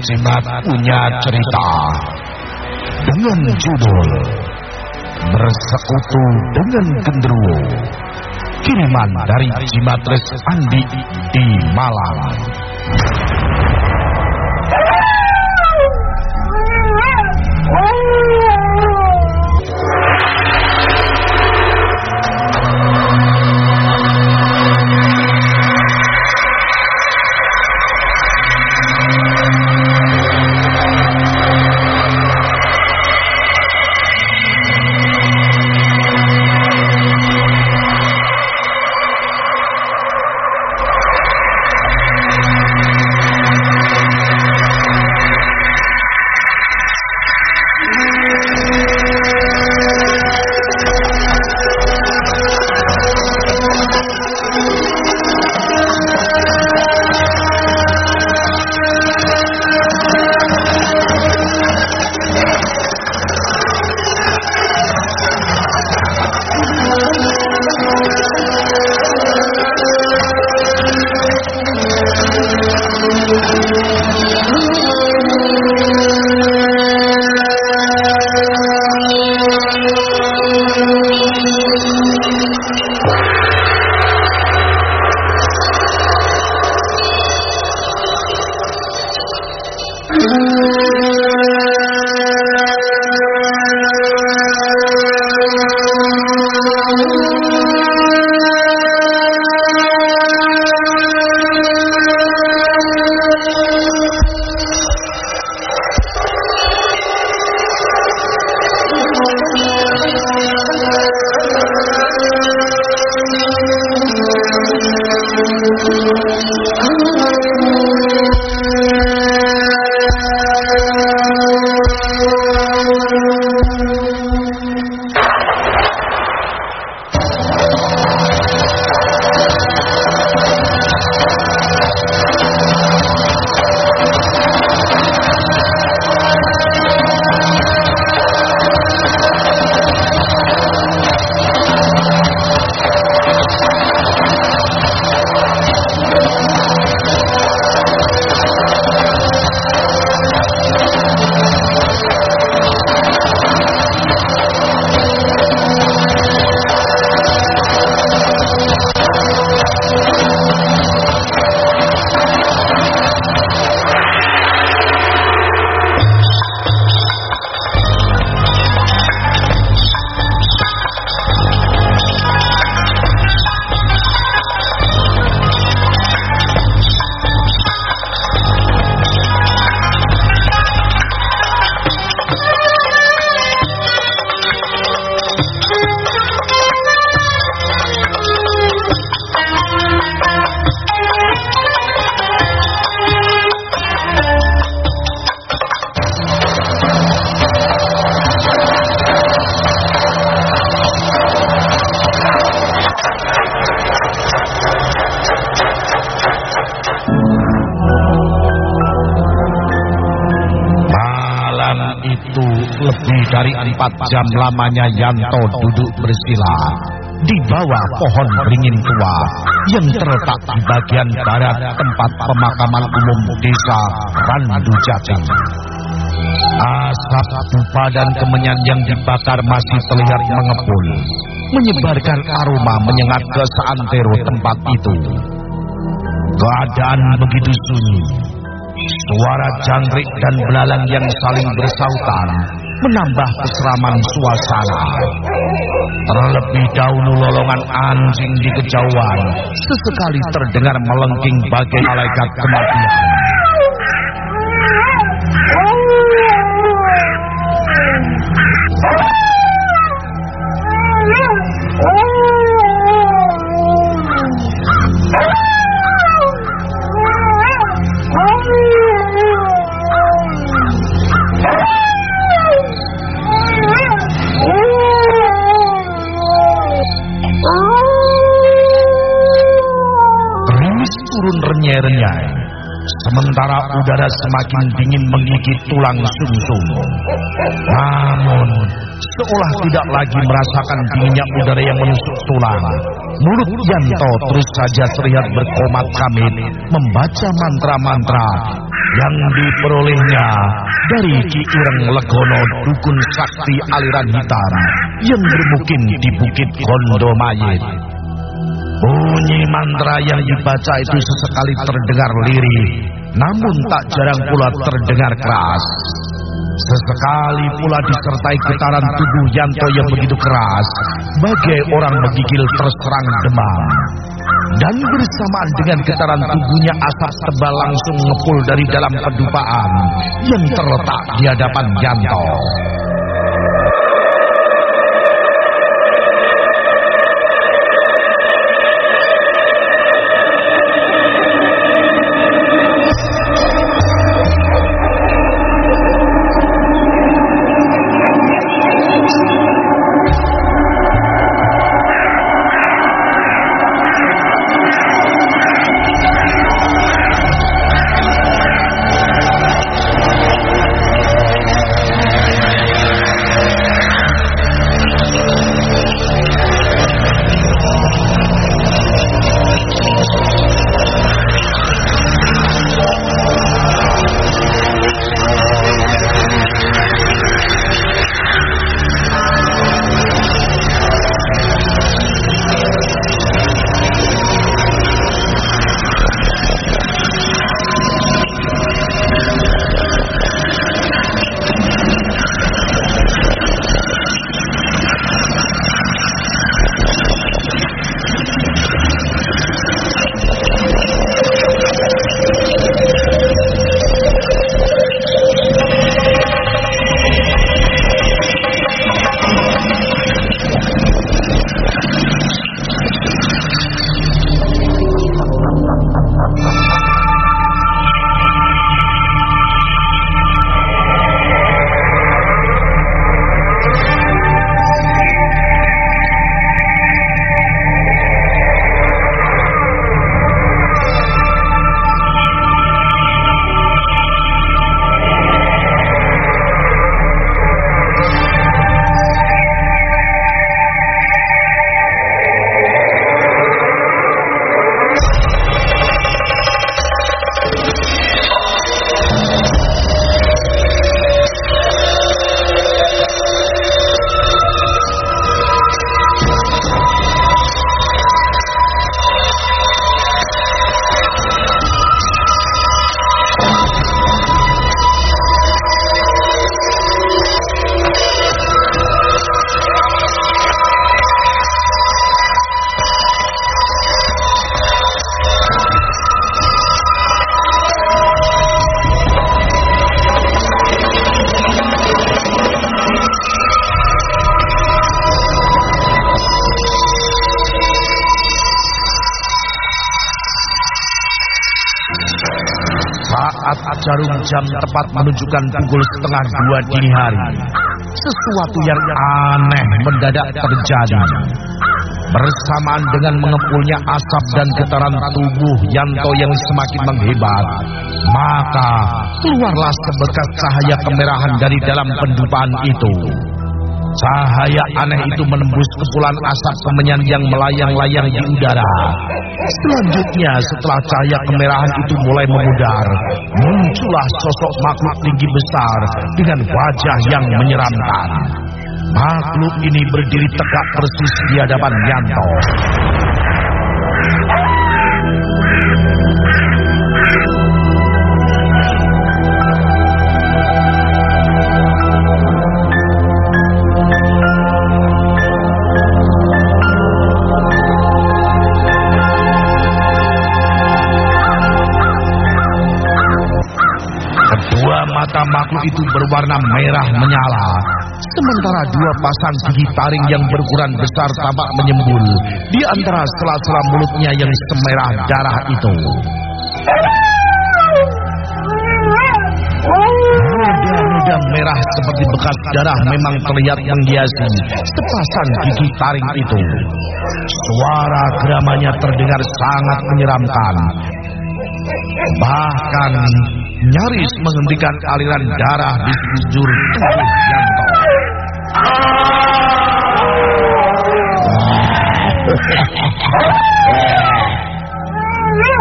Simat punya cerita dengan judul Bersekutu dengan Gendruwo. Kiriman dari Jimatres Andi di Malang. Lebih dari empat jam lamanya Yanto duduk bersila di bawah pohon beringin tua yang terletak di bagian barat tempat pemakaman umum desa Randu Jati. Asap dupa dan kemenyan yang dibakar masih terlihat mengepul, menyebarkan aroma menyengat ke seantero tempat itu. Keadaan begitu sunyi, Suara jangkrik dan belalang yang saling bersautan menambah keseraman suasana. Terlebih dahulu lolongan anjing di kejauhan sesekali terdengar melengking bagai malaikat kematian. Sementara udara semakin dingin menggigit tulang sumsum. -sum. Namun, seolah tidak lagi merasakan dinginnya udara yang menusuk tulang. Mulut Yanto terus saja terlihat berkomat kamit membaca mantra-mantra yang diperolehnya dari Ki Ireng Legono dukun sakti aliran hitam yang bermukim di Bukit Gondomayit. Bunyi mantra yang dibaca itu sesekali terdengar lirih, namun tak jarang pula terdengar keras. Sesekali pula disertai getaran tubuh Yanto yang begitu keras, bagai orang menggigil terserang demam. Dan bersamaan dengan getaran tubuhnya asap tebal langsung ngepul dari dalam kedupaan yang terletak di hadapan Yanto. Jarum jam tepat menunjukkan pukul setengah dua dini hari. Sesuatu yang aneh mendadak terjadi. Bersamaan dengan mengepulnya asap dan getaran tubuh Yanto yang semakin menghebat, maka keluarlah sebekas cahaya kemerahan dari dalam pendupaan itu. Cahaya aneh itu menembus kepulan asap kemenyan yang melayang-layang di udara. Selanjutnya setelah cahaya kemerahan itu mulai memudar, muncullah sosok makhluk tinggi besar dengan wajah yang menyeramkan. Makhluk ini berdiri tegak persis di hadapan Yanto. Itu berwarna merah menyala. Sementara dua pasang gigi taring yang berukuran besar tampak menyembul di antara sela-sela mulutnya yang semerah darah itu. Noda-noda merah seperti bekas darah memang terlihat menghiasi sepasang gigi taring itu. Suara geramanya terdengar sangat menyeramkan. Bahkan nyaris menghentikan aliran darah di sekujur tubuh Yanto.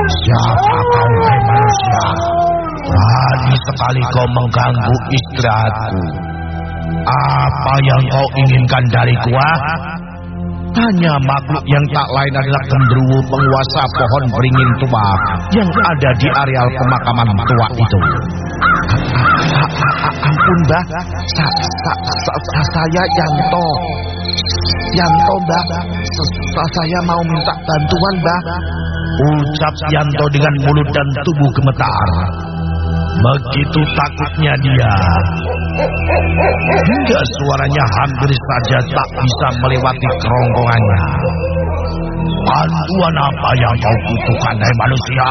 Siapa kau manusia? Berani sekali kau mengganggu istirahatku. Apa yang kau inginkan dariku? kuah? Hanya makhluk yang tak lain adalah genderuwo penguasa pohon beringin tua yang ada di areal pemakaman tua itu. Ampun, Mbah. Sa, sa, sa, saya Yanto. Yanto, Mbah. Sa, saya mau minta bantuan, Mbah. Ucap Yanto dengan mulut dan tubuh gemetar. Begitu takutnya dia. Hingga suaranya hampir saja tak bisa melewati kerongkongannya. Bantuan apa yang kau butuhkan dari manusia?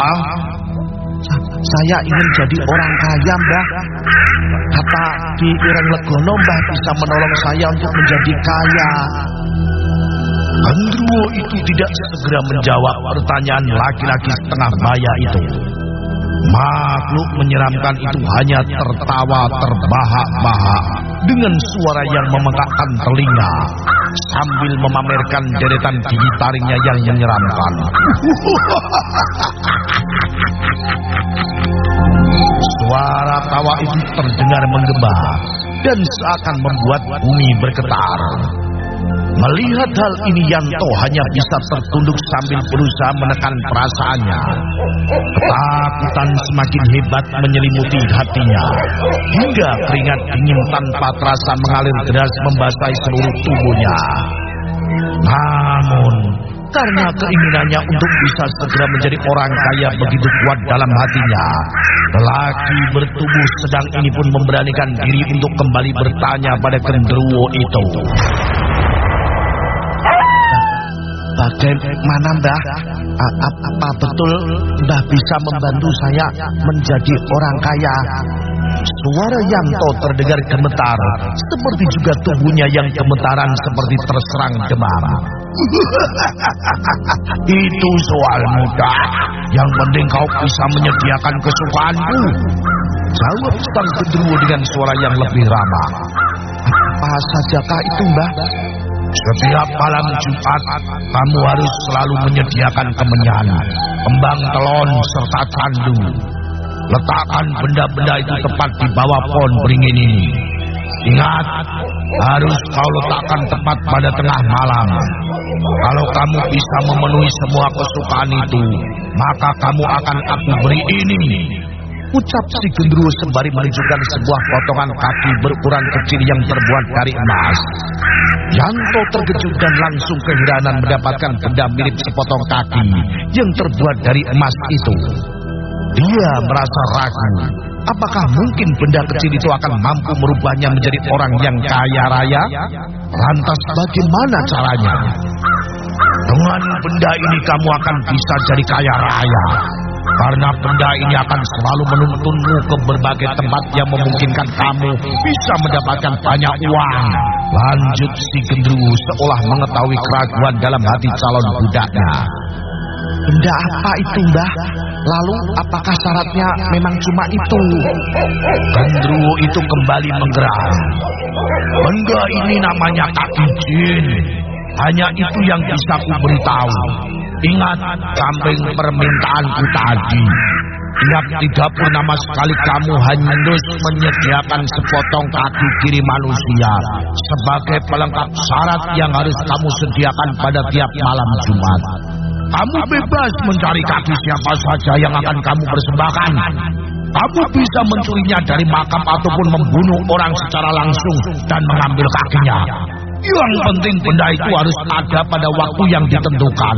Saya ingin jadi orang kaya, Mbah. Kata di Ireng Legono, Mbah bisa menolong saya untuk menjadi kaya. Gendruwo itu tidak segera menjawab pertanyaan laki-laki setengah baya itu. Makhluk menyeramkan itu hanya tertawa terbahak-bahak dengan suara yang memekakkan telinga sambil memamerkan deretan gigi taringnya yang menyeramkan. Suara tawa itu terdengar menggema dan seakan membuat bumi bergetar. Melihat hal ini Yanto hanya bisa tertunduk sambil berusaha menekan perasaannya. Ketakutan semakin hebat menyelimuti hatinya. Hingga keringat dingin tanpa terasa mengalir deras membasahi seluruh tubuhnya. Namun, karena keinginannya untuk bisa segera menjadi orang kaya begitu kuat dalam hatinya, lelaki bertubuh sedang ini pun memberanikan diri untuk kembali bertanya pada genderuwo itu. Bagaimana Mbah? Apa betul Mbah bisa membantu saya menjadi orang kaya? Suara Yanto terdengar gemetar, seperti juga tubuhnya yang gemetaran seperti terserang demam. Itu soal mudah. Yang penting kau bisa menyediakan kesukaanku. Jawab sang gendruwo dengan suara yang lebih ramah. Apa sajakah itu, Mbah? Setiap malam Jumat, kamu harus selalu menyediakan kemenyan, kembang telon, serta candu. Letakkan benda-benda itu tepat di bawah pohon beringin ini. Ingat, harus kau letakkan tepat pada tengah malam. Kalau kamu bisa memenuhi semua kesukaan itu, maka kamu akan aku beri ini. Ucap si gendruwo sembari menunjukkan sebuah potongan kaki berukuran kecil yang terbuat dari emas. Yanto terkejut dan langsung keheranan mendapatkan benda mirip sepotong kaki yang terbuat dari emas itu. Dia merasa ragu. Apakah mungkin benda kecil itu akan mampu merubahnya menjadi orang yang kaya raya? Lantas bagaimana caranya? Dengan benda ini kamu akan bisa jadi kaya raya. Karena benda ini akan selalu menuntunmu ke berbagai tempat yang memungkinkan kamu bisa mendapatkan banyak uang. Lanjut si gendruwo seolah mengetahui keraguan dalam hati calon budaknya. Benda apa itu, Mbah? Lalu apakah syaratnya memang cuma itu? Gendruwo itu kembali menggeram. Benda ini namanya kaki jin. Hanya itu yang bisa ku beritahu. Ingat samping permintaanku tadi. Tiap tiga purnama sekali kamu harus menyediakan sepotong kaki kiri manusia sebagai pelengkap syarat yang harus kamu sediakan pada tiap malam Jumat. Kamu bebas mencari kaki siapa saja yang akan kamu persembahkan. Kamu bisa mencurinya dari makam ataupun membunuh orang secara langsung dan mengambil kakinya. Yang penting benda itu harus ada pada waktu yang ditentukan.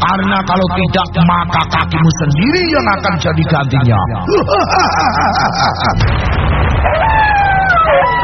Karena kalau tidak, maka kakimu sendiri yang akan jadi gantinya.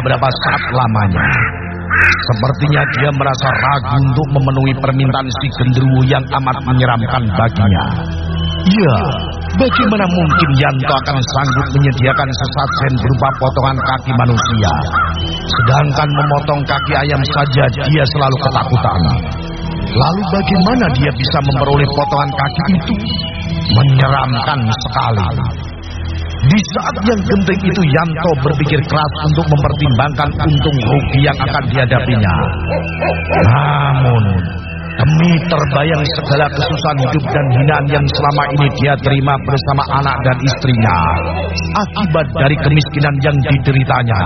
beberapa saat lamanya. Sepertinya dia merasa ragu untuk memenuhi permintaan si genderuwo yang amat menyeramkan baginya. Ya, bagaimana mungkin Yanto akan sanggup menyediakan sesajen berupa potongan kaki manusia? Sedangkan memotong kaki ayam saja dia selalu ketakutan. Lalu bagaimana dia bisa memperoleh potongan kaki itu? Menyeramkan sekali. Di saat yang genting itu Yanto berpikir keras untuk mempertimbangkan untung rugi yang akan dihadapinya. Namun, demi terbayang segala kesusahan hidup dan hinaan yang selama ini dia terima bersama anak dan istrinya, akibat dari kemiskinan yang dideritanya,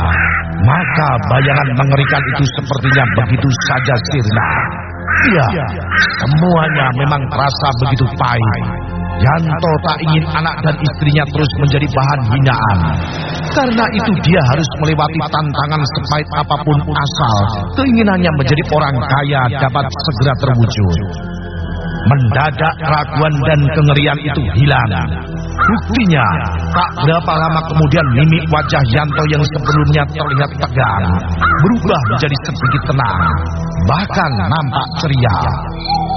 maka bayangan mengerikan itu sepertinya begitu saja sirna. Ya, semuanya memang terasa begitu pahit. Yanto tak ingin anak dan istrinya terus menjadi bahan hinaan. Karena itu dia harus melewati tantangan sepahit apa pun asal keinginannya menjadi orang kaya dapat segera terwujud. Mendadak keraguan dan kengerian itu hilang. Buktinya, tak berapa lama kemudian mimik wajah Yanto yang sebelumnya terlihat tegang berubah menjadi sedikit tenang, bahkan nampak ceria.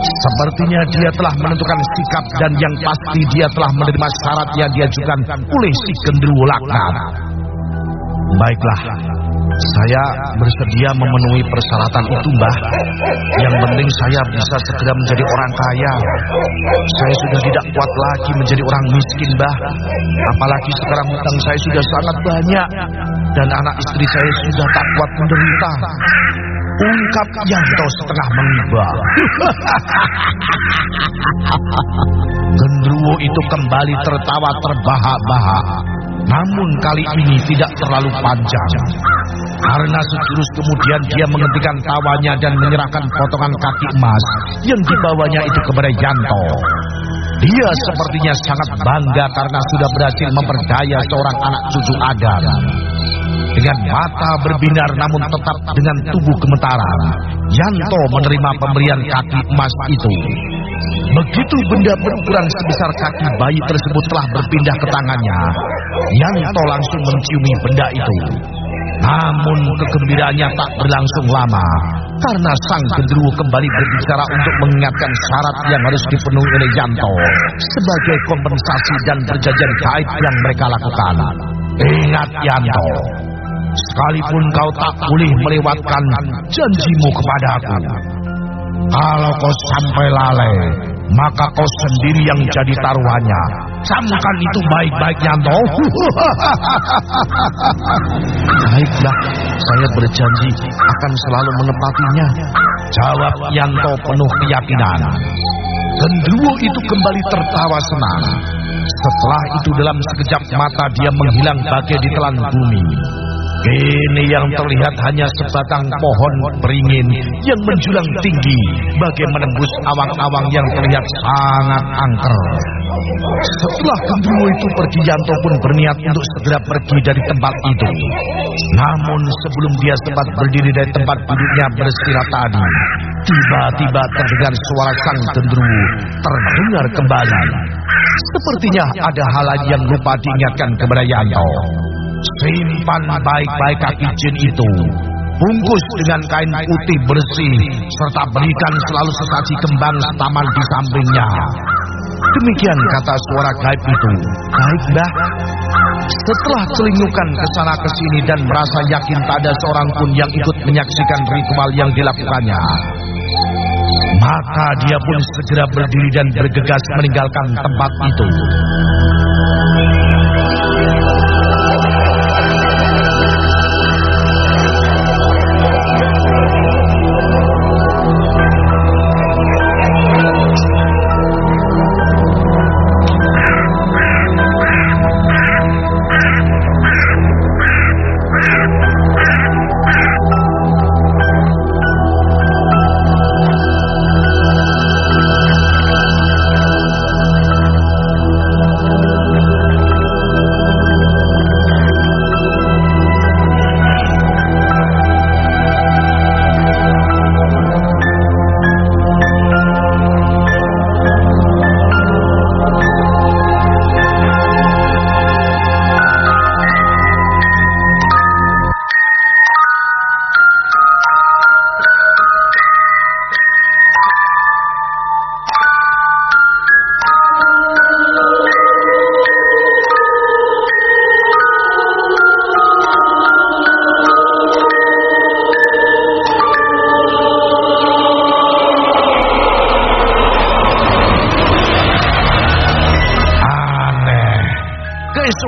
Sepertinya dia telah menentukan sikap dan yang pasti dia telah menerima syarat yang diajukan oleh si genderuwo laknat. Baiklah, saya bersedia memenuhi persyaratan itu, Mbah. Yang penting saya bisa segera menjadi orang kaya. Saya sudah tidak kuat lagi menjadi orang miskin, Mbah. Apalagi sekarang hutang saya sudah sangat banyak dan anak istri saya sudah tak kuat menderita. Ungkap Yanto setengah mengiba. Gendruwo itu kembali tertawa terbahak-bahak. Namun kali ini tidak terlalu panjang. Karena sejurus kemudian dia menghentikan tawanya dan menyerahkan potongan kaki emas yang dibawanya itu kepada Yanto. Dia sepertinya sangat bangga karena sudah berhasil memperdaya seorang anak cucu Adam. Dengan mata berbinar namun tetap dengan tubuh gemetaran, Yanto menerima pemberian kaki emas itu. Begitu benda berukuran sebesar kaki bayi tersebut telah berpindah ke tangannya, Yanto langsung menciumi benda itu. Namun kegembiraannya tak berlangsung lama karena sang genderuwo kembali berbicara untuk mengingatkan syarat yang harus dipenuhi oleh Yanto sebagai kompensasi dan perjanjian gaib yang mereka lakukan. Ingat Yanto, sekalipun kau tak boleh melewatkan janjimu kepada aku. Kalau kau sampai lalai, maka kau sendiri yang jadi taruhannya. Camkan itu baik-baik, Yanto. Baiklah, saya berjanji akan selalu menepatinya. Jawab Yanto penuh keyakinan. Gendruwo itu kembali tertawa senang. Setelah itu dalam sekejap mata dia menghilang bagai ditelan bumi. Kini yang terlihat hanya sebatang pohon beringin yang menjulang tinggi bagai menembus awang-awang yang terlihat sangat angker. Setelah gendruwo itu pergi, Yanto pun berniat untuk segera pergi dari tempat itu. Namun sebelum dia sempat berdiri dari tempat duduknya beristirahat tadi, tiba-tiba terdengar suara sang gendruwo terdengar kembali. Sepertinya ada hal yang lupa diingatkan kepada Yanto. Simpan baik-baik kaki jin itu. Bungkus dengan kain putih bersih, serta berikan selalu sesaji kembang taman di sampingnya. Demikian kata suara gaib itu. Baik, Mbah. Setelah celingukan ke sana ke sini dan merasa yakin tak ada seorang pun yang ikut menyaksikan ritual yang dilakukannya, maka dia pun segera berdiri dan bergegas meninggalkan tempat itu.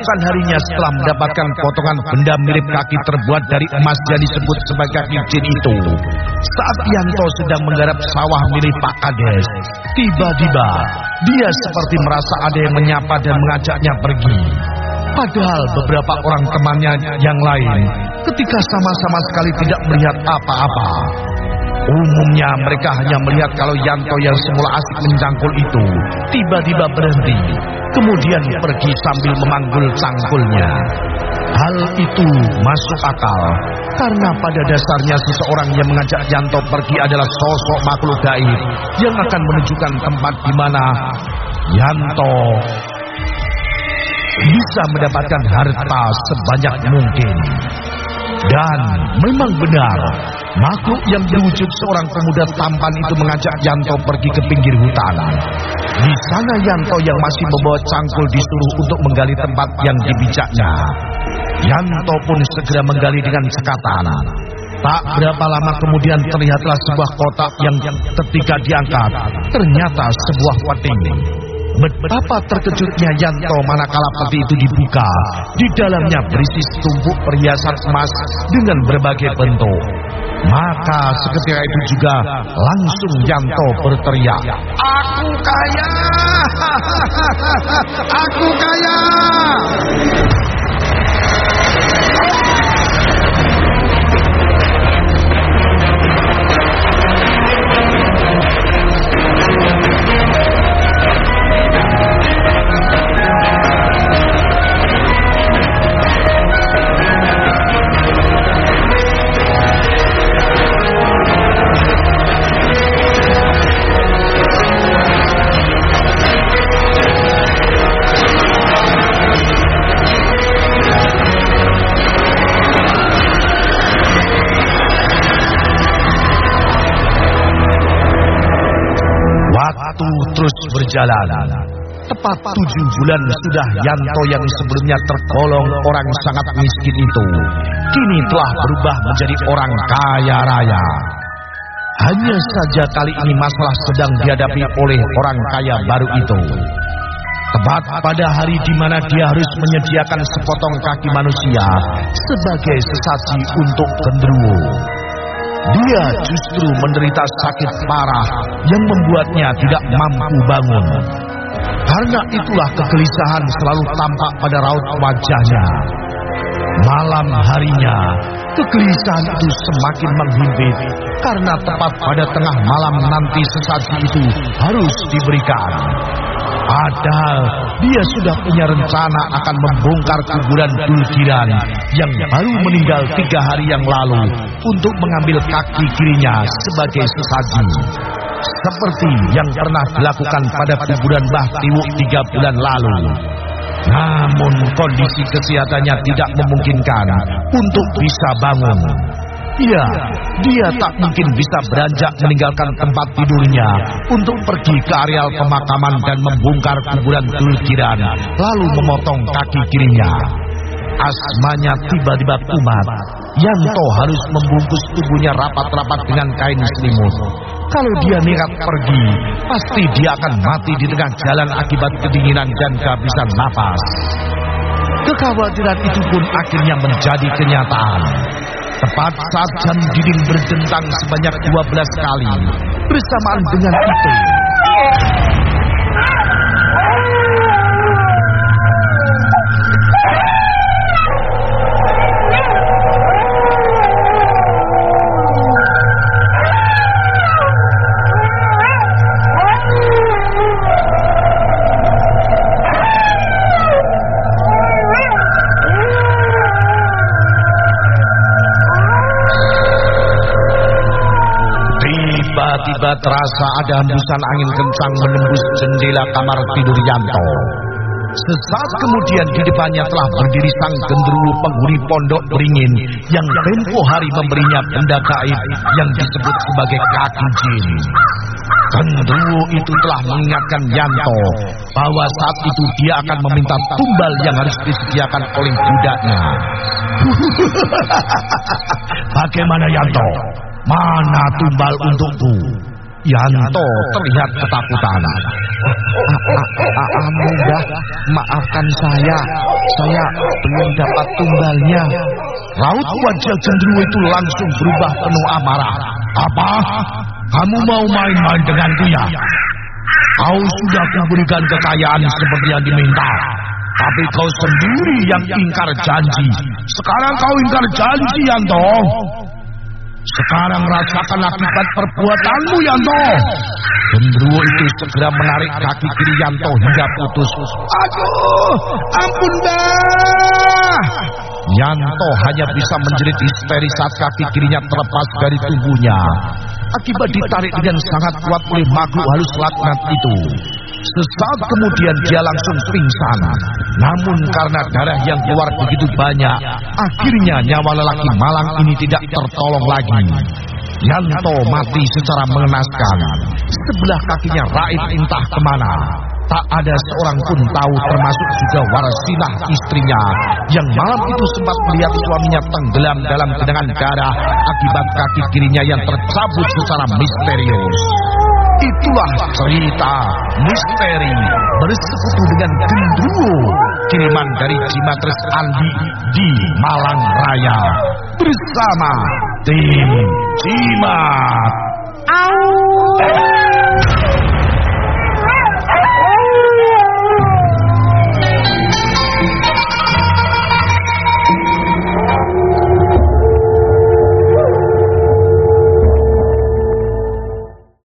Keesokan harinya setelah mendapatkan potongan benda mirip kaki terbuat dari emas yang disebut sebagai kaki jin itu, saat Yanto sedang menggarap sawah milik Pak Kades, tiba-tiba dia seperti merasa ada yang menyapa dan mengajaknya pergi. Padahal beberapa orang temannya yang lain ketika sama-sama sekali tidak melihat apa-apa. Umumnya mereka hanya melihat kalau Yanto yang semula asik mencangkul itu tiba-tiba berhenti, kemudian pergi sambil memanggul cangkulnya. Hal itu masuk akal karena pada dasarnya seseorang yang mengajak Yanto pergi adalah sosok makhluk gaib yang akan menunjukkan tempat di mana Yanto bisa mendapatkan harta sebanyak mungkin. Dan memang benar, makhluk yang berwujud seorang pemuda tampan itu mengajak Yanto pergi ke pinggir hutan. Di sana Yanto yang masih membawa cangkul disuruh untuk menggali tempat yang dibijaknya. Yanto pun segera menggali dengan sekatan. Tak berapa lama kemudian terlihatlah sebuah kotak yang ketika diangkat ternyata sebuah peti. Betapa terkejutnya Yanto manakala peti itu dibuka. Di dalamnya berisi setumpuk perhiasan emas dengan berbagai bentuk. Maka seketika itu juga langsung Yanto berteriak. Aku kaya! Aku kaya! Terus berjalan. Tepat tujuh bulan sudah Yanto yang sebelumnya tergolong orang sangat miskin itu, kini telah berubah menjadi orang kaya raya. Hanya saja kali ini masalah sedang dihadapi oleh orang kaya baru itu. Tepat pada hari di mana dia harus menyediakan sepotong kaki manusia sebagai sesaji untuk genderuwo. Dia justru menderita sakit parah yang membuatnya tidak mampu bangun. Karena itulah kegelisahan selalu tampak pada raut wajahnya. Malam harinya, kegelisahan itu semakin menghimpit karena tepat pada tengah malam nanti sesaji itu harus diberikan. Padahal dia sudah punya rencana akan membongkar kuburan Dulkiran yang baru meninggal tiga hari yang lalu untuk mengambil kaki kirinya sebagai sesaji. Seperti yang pernah dilakukan pada kuburan Mbah Tiwuk tiga bulan lalu. Namun kondisi kesehatannya tidak memungkinkan untuk bisa bangun. Ya, dia tak mungkin bisa beranjak meninggalkan tempat tidurnya untuk pergi ke areal pemakaman dan membongkar kuburan Dulkiran, lalu memotong kaki kirinya. Asmanya tiba-tiba kumat. Yanto harus membungkus tubuhnya rapat-rapat dengan kain selimut. Kalau dia niat pergi, pasti dia akan mati di tengah jalan akibat kedinginan dan kehabisan napas. Kekhawatiran itu pun akhirnya menjadi kenyataan. Tepat saat jam dinding berdentang sebanyak 12 kali. Bersamaan dengan itu. Tiba-tiba terasa ada hembusan angin kencang menembus jendela kamar tidur Yanto. Sesaat kemudian di depannya telah berdiri sang genderuwo penghuni pondok beringin yang tempo hari memberinya benda gaib yang disebut sebagai kaki jin. Genderuwo itu telah mengingatkan Yanto bahwa saat itu dia akan meminta tumbal yang harus disediakan oleh budaknya. Bagaimana Yanto? Mana tumbal untukku? Yanto terlihat ketakutan. Anu dah, maafkan saya. Saya belum dapat tumbalnya. Raut wajah cenderuwo itu langsung berubah penuh amarah. Apa? Kamu mau main-main denganku ya? Kau sudah kuberikan kekayaan seperti yang diminta. Tapi kau sendiri yang ingkar janji. Sekarang kau ingkar janji, Yanto. Sekarang rasakan akibat perbuatanmu, Yanto. Gendruwo itu segera menarik kaki kiri Yanto hingga putus. Aduh, ampun dah. Yanto hanya bisa menjerit histeris saat kaki kirinya terlepas dari tubuhnya. Akibat ditarik dengan sangat kuat oleh makhluk halus laknat itu. Sesaat kemudian dia langsung pingsan. Namun karena darah yang keluar begitu banyak, akhirnya nyawa lelaki malang ini tidak tertolong lagi. Yanto mati secara mengenaskan. Sebelah kakinya raib entah ke mana. Tak ada seorang pun tahu termasuk juga Warsinah istrinya yang malam itu sempat melihat suaminya tenggelam dalam genangan darah akibat kaki kirinya yang tercabut secara misterius. Itulah cerita misteri bersekutu dengan gendruwo kiriman dari Jimatres Andi di Malang Raya bersama tim Jimat. Au!